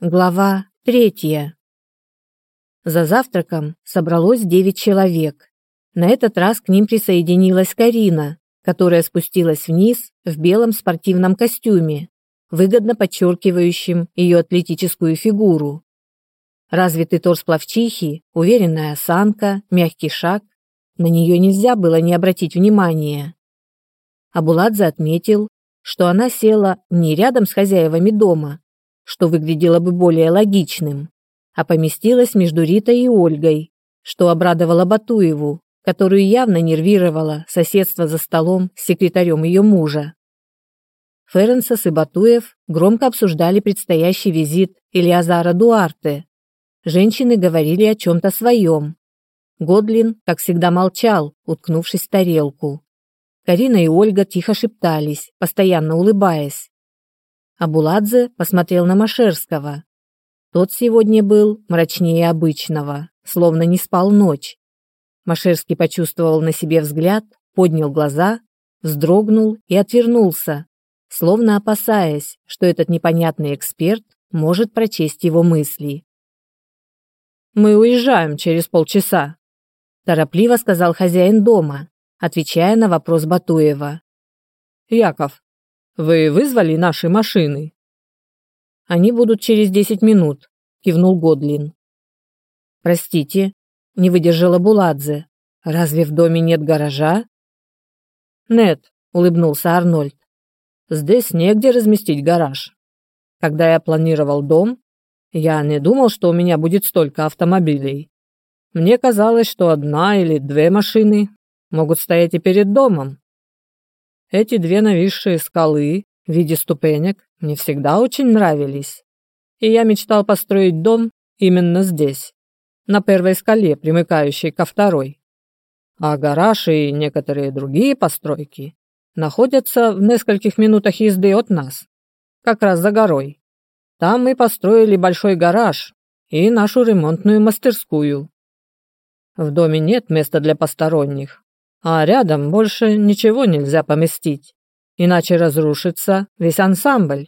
Глава третья. За завтраком собралось девять человек. На этот раз к ним присоединилась Карина, которая спустилась вниз в белом спортивном костюме, выгодно подчеркивающем ее атлетическую фигуру. Развитый торс плавчихи, уверенная осанка, мягкий шаг, на нее нельзя было не обратить внимания. Абуладзе отметил, что она села не рядом с хозяевами дома, что выглядело бы более логичным, а поместилась между Ритой и Ольгой, что обрадовало Батуеву, которую явно нервировало соседство за столом с секретарем ее мужа. Ференсес и Батуев громко обсуждали предстоящий визит Элиазара Дуарте. Женщины говорили о чем-то своем. Годлин, как всегда, молчал, уткнувшись в тарелку. Карина и Ольга тихо шептались, постоянно улыбаясь. Абуладзе посмотрел на Машерского. Тот сегодня был мрачнее обычного, словно не спал ночь. Машерский почувствовал на себе взгляд, поднял глаза, вздрогнул и отвернулся, словно опасаясь, что этот непонятный эксперт может прочесть его мысли. «Мы уезжаем через полчаса», – торопливо сказал хозяин дома, отвечая на вопрос Батуева. «Яков, вы вызвали наши машины? Они будут через десять минут, кивнул Годлин. Простите, не выдержала Буладзе. Разве в доме нет гаража? Нет, улыбнулся Арнольд. Здесь негде разместить гараж. Когда я планировал дом, я не думал, что у меня будет столько автомобилей. Мне казалось, что одна или две машины могут стоять и перед домом. Эти две нависшие скалы в виде ступенек мне всегда очень нравились. И я мечтал построить дом именно здесь, на первой скале, примыкающей ко второй. А гараж и некоторые другие постройки находятся в нескольких минутах езды от нас, как раз за горой. Там мы построили большой гараж и нашу ремонтную мастерскую. В доме нет места для посторонних, а рядом больше ничего нельзя поместить, иначе разрушится весь ансамбль.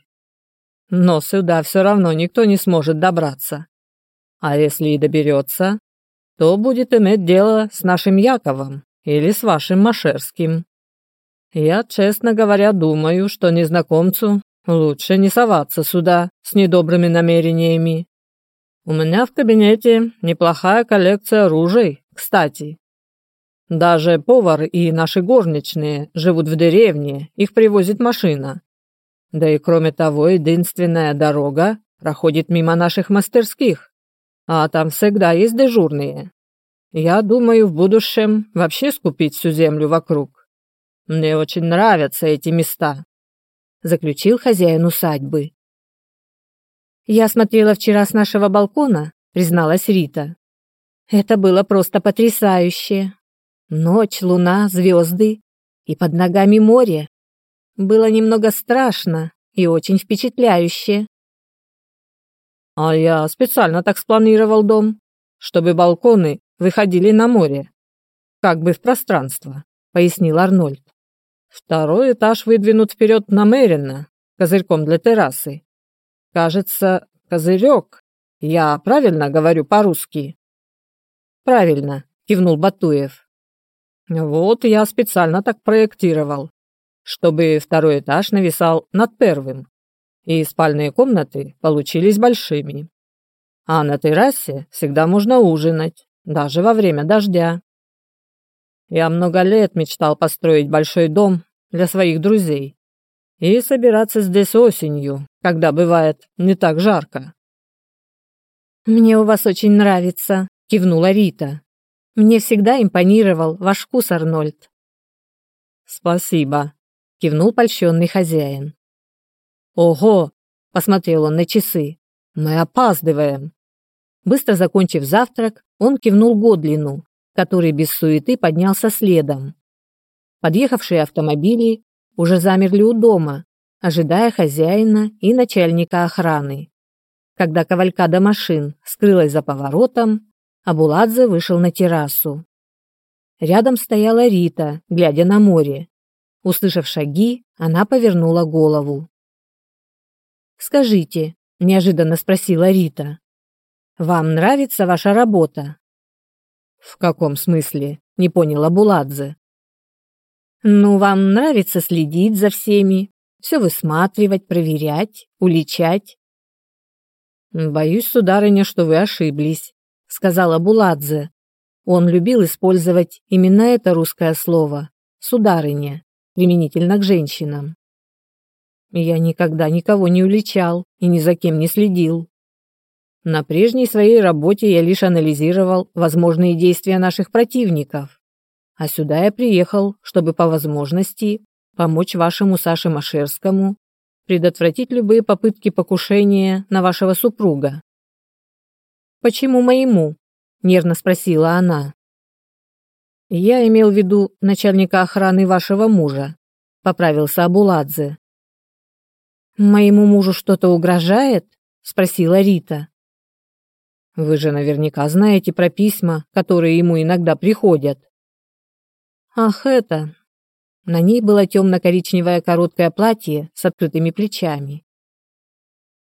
Но сюда все равно никто не сможет добраться. А если и доберется, то будет иметь дело с нашим Яковом или с вашим Машерским. Я, честно говоря, думаю, что незнакомцу лучше не соваться сюда с недобрыми намерениями. У меня в кабинете неплохая коллекция ружей, кстати. Даже повар и наши горничные живут в деревне, их привозит машина. Да и кроме того, единственная дорога проходит мимо наших мастерских, а там всегда есть дежурные. Я думаю в будущем вообще скупить всю землю вокруг. Мне очень нравятся эти места», — заключил хозяин усадьбы. «Я смотрела вчера с нашего балкона», — призналась Рита. «Это было просто потрясающе. Ночь, луна, звезды и под ногами море. Было немного страшно и очень впечатляюще. А я специально так спланировал дом, чтобы балконы выходили на море, как бы в пространство, пояснил Арнольд. Второй этаж выдвинут вперед намеренно, козырьком для террасы. Кажется, козырек. Я правильно говорю по-русски? Правильно, кивнул Батуев. Вот я специально так проектировал, чтобы второй этаж нависал над первым, и спальные комнаты получились большими. А на террасе всегда можно ужинать, даже во время дождя. Я много лет мечтал построить большой дом для своих друзей и собираться здесь осенью, когда бывает не так жарко. «Мне у вас очень нравится», — кивнула Рита. Мне всегда импонировал ваш вкус, Арнольд. Спасибо, кивнул польщенный хозяин. Ого, посмотрел он на часы. Мы опаздываем. Быстро закончив завтрак, он кивнул Годлину, который без суеты поднялся следом. Подъехавшие автомобили уже замерли у дома, ожидая хозяина и начальника охраны. Когда кавалькада машин скрылась за поворотом, Абуладзе вышел на террасу. Рядом стояла Рита, глядя на море. Услышав шаги, она повернула голову. «Скажите, неожиданно спросила Рита. Вам нравится ваша работа? В каком смысле? Не поняла Буладзе. Ну, вам нравится следить за всеми, все высматривать, проверять, уличать. Боюсь, сударыня, что вы ошиблись, сказала Буладзе. Он любил использовать именно это русское слово сударыня, применительно к женщинам. Я никогда никого не уличал и ни за кем не следил. На прежней своей работе я лишь анализировал возможные действия наших противников. А сюда я приехал, чтобы по возможности помочь вашему Саше Машерскому предотвратить любые попытки покушения на вашего супруга. «Почему моему?» – нервно спросила она. «Я имел в виду начальника охраны вашего мужа», – поправился Абуладзе. «Моему мужу что-то угрожает?» – спросила Рита. «Вы же наверняка знаете про письма, которые ему иногда приходят». «Ах, это...» На ней было темно-коричневое короткое платье с открытыми плечами.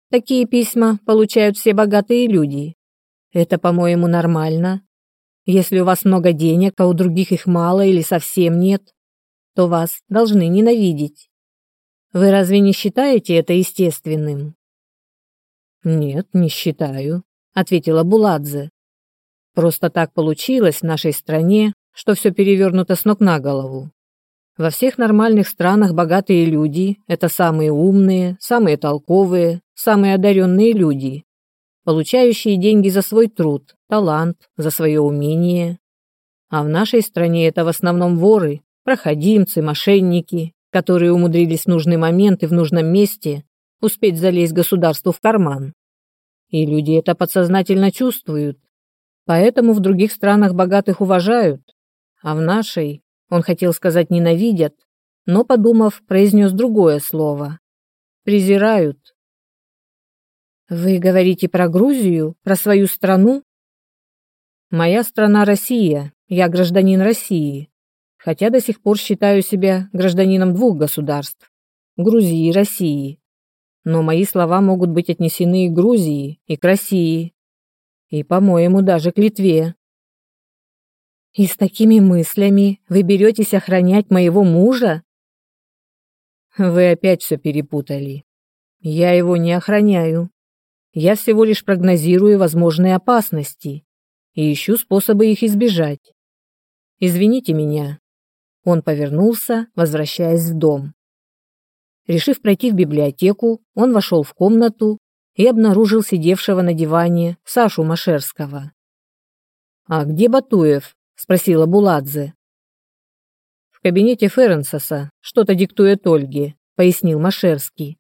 Такие письма получают все богатые люди. Это, по-моему, нормально. Если у вас много денег, а у других их мало или совсем нет, то вас должны ненавидеть. Вы разве не считаете это естественным? Нет, не считаю, ответила Буладзе. Просто так получилось в нашей стране, что все перевернуто с ног на голову. Во всех нормальных странах богатые люди – это самые умные, самые толковые, самые одаренные люди, получающие деньги за свой труд, талант, за свое умение. А в нашей стране это в основном воры, проходимцы, мошенники, которые умудрились в нужный момент и в нужном месте успеть залезть государству в карман. И люди это подсознательно чувствуют. Поэтому в других странах богатых уважают, а в нашей, он хотел сказать ненавидят, но, подумав, произнес другое слово. Презирают. Вы говорите про Грузию, про свою страну? Моя страна Россия, я гражданин России хотя до сих пор считаю себя гражданином двух государств – Грузии и России. Но мои слова могут быть отнесены и к Грузии, и к России, и, по-моему, даже к Литве. И с такими мыслями вы беретесь охранять моего мужа? Вы опять все перепутали. Я его не охраняю. Я всего лишь прогнозирую возможные опасности и ищу способы их избежать. Извините меня, он повернулся, возвращаясь в дом. Решив пройти в библиотеку, он вошел в комнату и обнаружил сидевшего на диване Сашу Машерского. «А где Батуев?» – спросила Буладзе. «В кабинете Ференсоса, что-то диктует Ольге», – пояснил Машерский.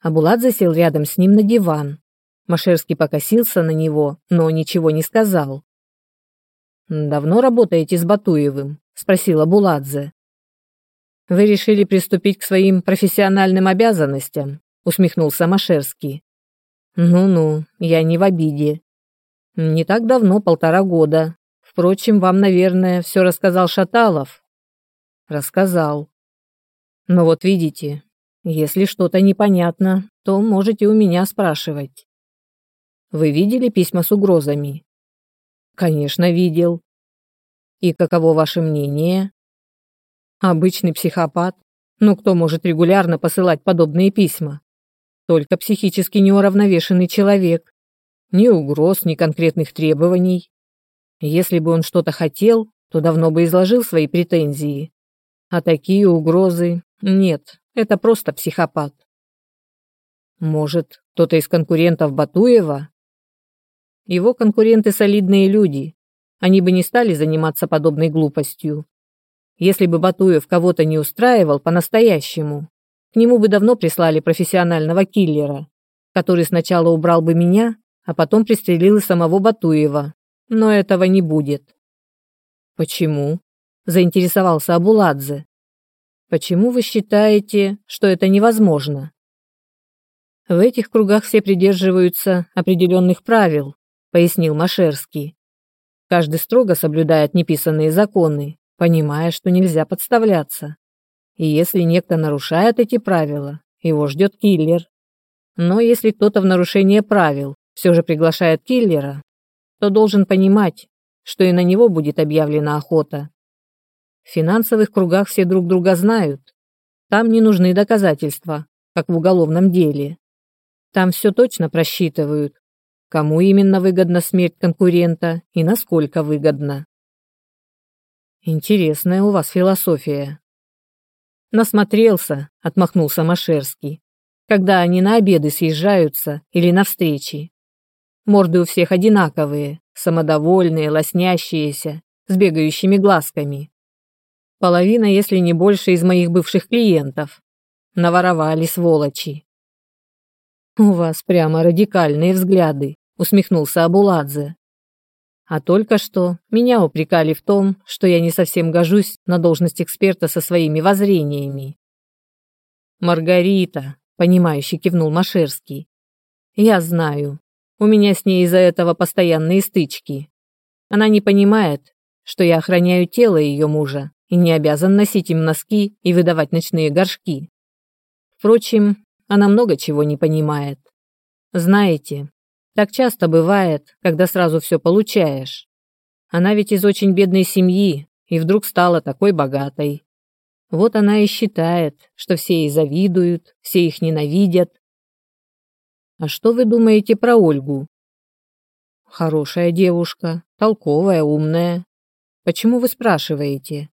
А Буладзе сел рядом с ним на диван. Машерский покосился на него, но ничего не сказал. «Давно работаете с Батуевым?» спросила Буладзе. Вы решили приступить к своим профессиональным обязанностям, усмехнулся Машерский. Ну-ну, я не в обиде. Не так давно, полтора года. Впрочем, вам, наверное, все рассказал Шаталов. Рассказал. Но вот видите, если что-то непонятно, то можете у меня спрашивать. Вы видели письма с угрозами? Конечно, видел. И каково ваше мнение? Обычный психопат? Ну кто может регулярно посылать подобные письма? Только психически неуравновешенный человек. Ни угроз, ни конкретных требований. Если бы он что-то хотел, то давно бы изложил свои претензии. А такие угрозы нет, это просто психопат. Может, кто-то из конкурентов Батуева? Его конкуренты солидные люди, они бы не стали заниматься подобной глупостью. Если бы Батуев кого-то не устраивал по-настоящему, к нему бы давно прислали профессионального киллера, который сначала убрал бы меня, а потом пристрелил и самого Батуева. Но этого не будет. Почему? заинтересовался Абуладзе. Почему вы считаете, что это невозможно? В этих кругах все придерживаются определенных правил, пояснил Машерский. Каждый строго соблюдает неписанные законы, понимая, что нельзя подставляться. И если некто нарушает эти правила, его ждет киллер. Но если кто-то в нарушение правил все же приглашает киллера, то должен понимать, что и на него будет объявлена охота. В финансовых кругах все друг друга знают. Там не нужны доказательства, как в уголовном деле. Там все точно просчитывают, кому именно выгодна смерть конкурента и насколько выгодна. Интересная у вас философия. Насмотрелся, отмахнулся Машерский, когда они на обеды съезжаются или на встречи. Морды у всех одинаковые, самодовольные, лоснящиеся, с бегающими глазками. Половина, если не больше, из моих бывших клиентов. Наворовали сволочи. «У вас прямо радикальные взгляды», — усмехнулся Абуладзе. А только что меня упрекали в том, что я не совсем гожусь на должность эксперта со своими воззрениями. «Маргарита», — понимающе кивнул Машерский. «Я знаю. У меня с ней из-за этого постоянные стычки. Она не понимает, что я охраняю тело ее мужа и не обязан носить им носки и выдавать ночные горшки. Впрочем, она много чего не понимает. Знаете, так часто бывает, когда сразу все получаешь. Она ведь из очень бедной семьи и вдруг стала такой богатой. Вот она и считает, что все ей завидуют, все их ненавидят. А что вы думаете про Ольгу? Хорошая девушка, толковая, умная. Почему вы спрашиваете?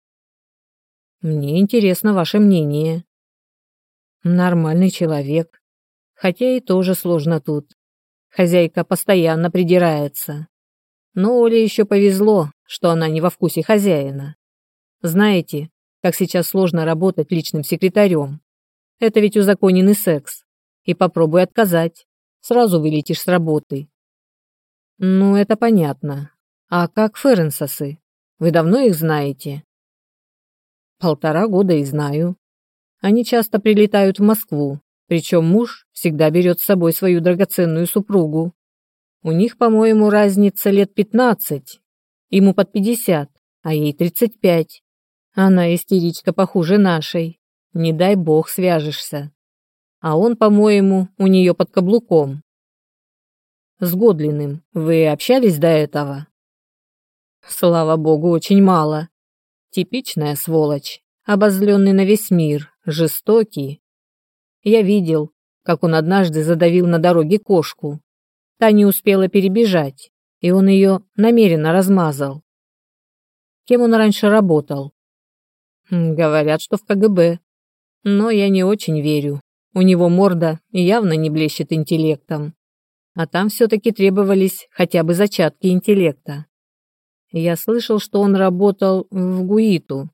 Мне интересно ваше мнение. Нормальный человек. Хотя и тоже сложно тут. Хозяйка постоянно придирается. Но Оле еще повезло, что она не во вкусе хозяина. Знаете, как сейчас сложно работать личным секретарем. Это ведь узаконенный секс. И попробуй отказать. Сразу вылетишь с работы. Ну, это понятно. А как Ференсосы? Вы давно их знаете? Полтора года и знаю. Они часто прилетают в Москву, причем муж всегда берет с собой свою драгоценную супругу. У них, по-моему, разница лет пятнадцать. Ему под пятьдесят, а ей тридцать пять. Она истеричка похуже нашей. Не дай бог свяжешься. А он, по-моему, у нее под каблуком. С Годлиным вы общались до этого? Слава богу, очень мало. Типичная сволочь, обозленный на весь мир, жестокий, я видел, как он однажды задавил на дороге кошку. Та не успела перебежать, и он ее намеренно размазал. Кем он раньше работал? Говорят, что в КГБ. Но я не очень верю. У него морда явно не блещет интеллектом. А там все-таки требовались хотя бы зачатки интеллекта. Я слышал, что он работал в ГУИТу.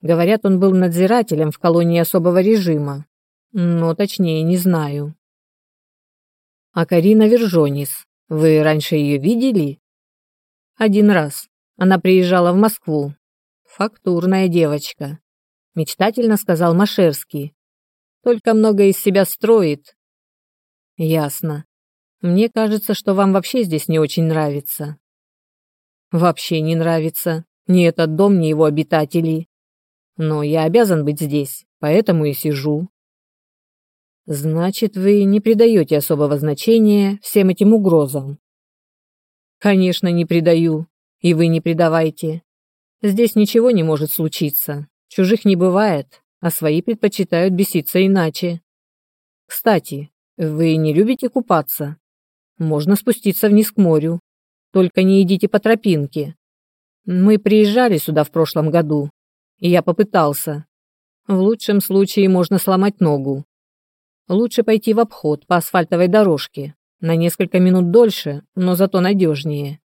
Говорят, он был надзирателем в колонии особого режима. Но точнее не знаю. А Карина Вержонис, вы раньше ее видели? Один раз. Она приезжала в Москву. Фактурная девочка. Мечтательно сказал Машерский. Только много из себя строит. Ясно. Мне кажется, что вам вообще здесь не очень нравится. Вообще не нравится. Ни этот дом, ни его обитатели. Но я обязан быть здесь, поэтому и сижу. Значит, вы не придаете особого значения всем этим угрозам. Конечно, не придаю. И вы не придавайте. Здесь ничего не может случиться. Чужих не бывает, а свои предпочитают беситься иначе. Кстати, вы не любите купаться? Можно спуститься вниз к морю. Только не идите по тропинке. Мы приезжали сюда в прошлом году, и я попытался. В лучшем случае можно сломать ногу, Лучше пойти в обход по асфальтовой дорожке. На несколько минут дольше, но зато надежнее.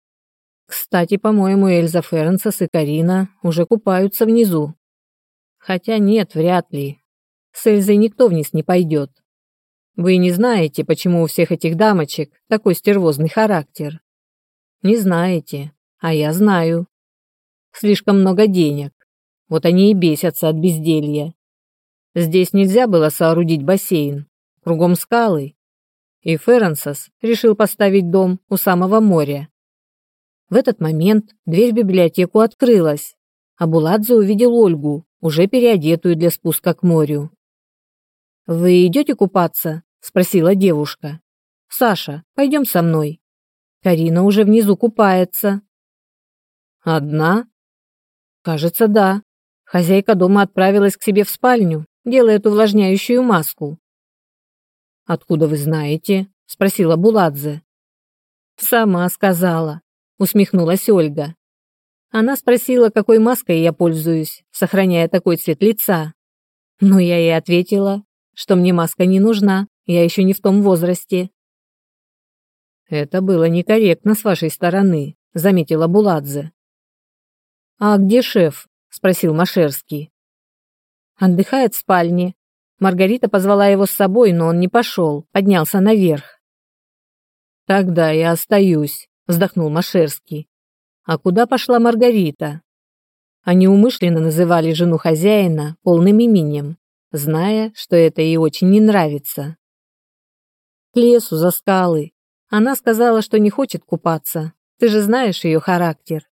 Кстати, по-моему, Эльза Фернсес и Карина уже купаются внизу. Хотя нет, вряд ли. С Эльзой никто вниз не пойдет. Вы не знаете, почему у всех этих дамочек такой стервозный характер. Не знаете, а я знаю. Слишком много денег. Вот они и бесятся от безделья. Здесь нельзя было соорудить бассейн, кругом скалы. И Ференсос решил поставить дом у самого моря. В этот момент дверь в библиотеку открылась, а Буладзе увидел Ольгу, уже переодетую для спуска к морю. «Вы идете купаться?» спросила девушка. Саша, пойдем со мной. Карина уже внизу купается. Одна? Кажется, да. Хозяйка дома отправилась к себе в спальню, делает увлажняющую маску. Откуда вы знаете? спросила Буладзе. Сама сказала, усмехнулась Ольга. Она спросила, какой маской я пользуюсь, сохраняя такой цвет лица. Но я ей ответила, что мне маска не нужна, я еще не в том возрасте. Это было некорректно с вашей стороны, заметила Буладзе. А где шеф? Спросил Машерский. Отдыхает в спальне. Маргарита позвала его с собой, но он не пошел, поднялся наверх. Тогда я остаюсь, вздохнул Машерский. А куда пошла Маргарита? Они умышленно называли жену хозяина полным именем, зная, что это ей очень не нравится. К лесу за скалы, она сказала, что не хочет купаться. Ты же знаешь ее характер.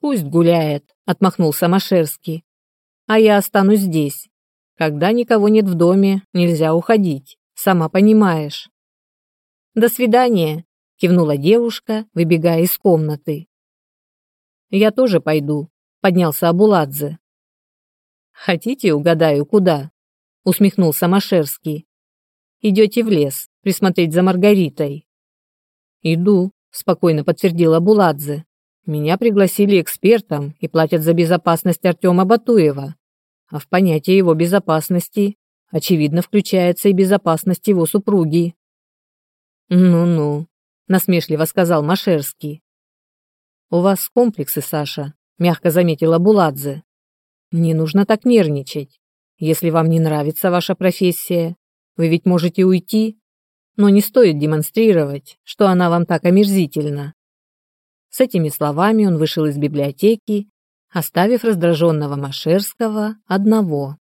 Пусть гуляет, отмахнулся Машерский. А я останусь здесь. Когда никого нет в доме, нельзя уходить, сама понимаешь. До свидания, кивнула девушка, выбегая из комнаты. Я тоже пойду, поднялся Абуладзе. Хотите, угадаю, куда? усмехнулся Машерский. Идете в лес присмотреть за Маргаритой. Иду, спокойно подтвердила Буладзе. Меня пригласили экспертом и платят за безопасность Артема Батуева. А в понятие его безопасности, очевидно, включается и безопасность его супруги. Ну-ну, насмешливо сказал Машерский. У вас комплексы, Саша, мягко заметила Буладзе. Не нужно так нервничать. Если вам не нравится ваша профессия, вы ведь можете уйти но не стоит демонстрировать, что она вам так омерзительна. С этими словами он вышел из библиотеки, оставив раздраженного Машерского одного.